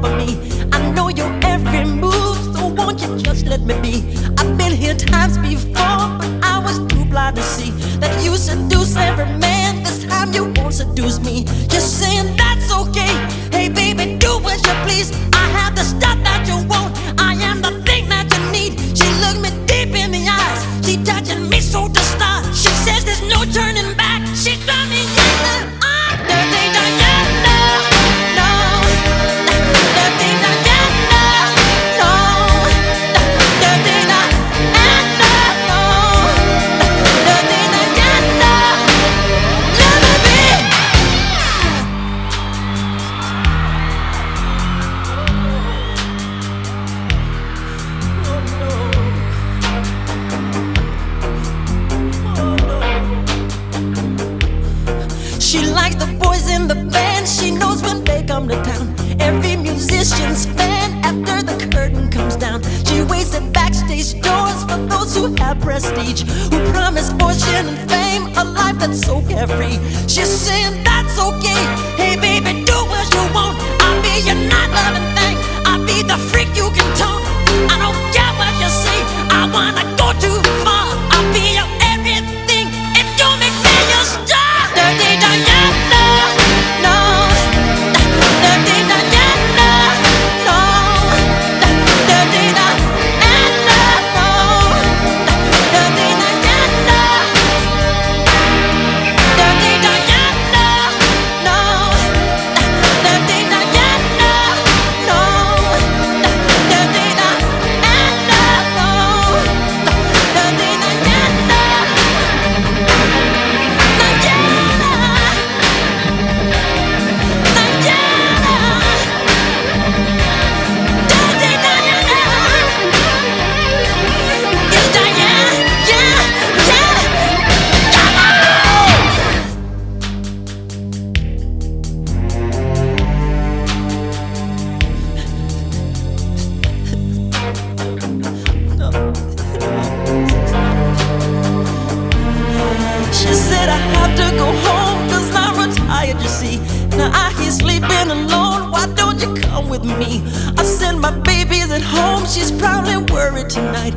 for me. I know your every move, so won't you just let me be? I've been here times before, but I was too blind to see that you seduce every man. This time you won't seduce me. Just saying that. have prestige, who promised fortune and fame, a life that's so carefree. She's saying that's okay. with me. I send my babies at home, she's probably worried tonight.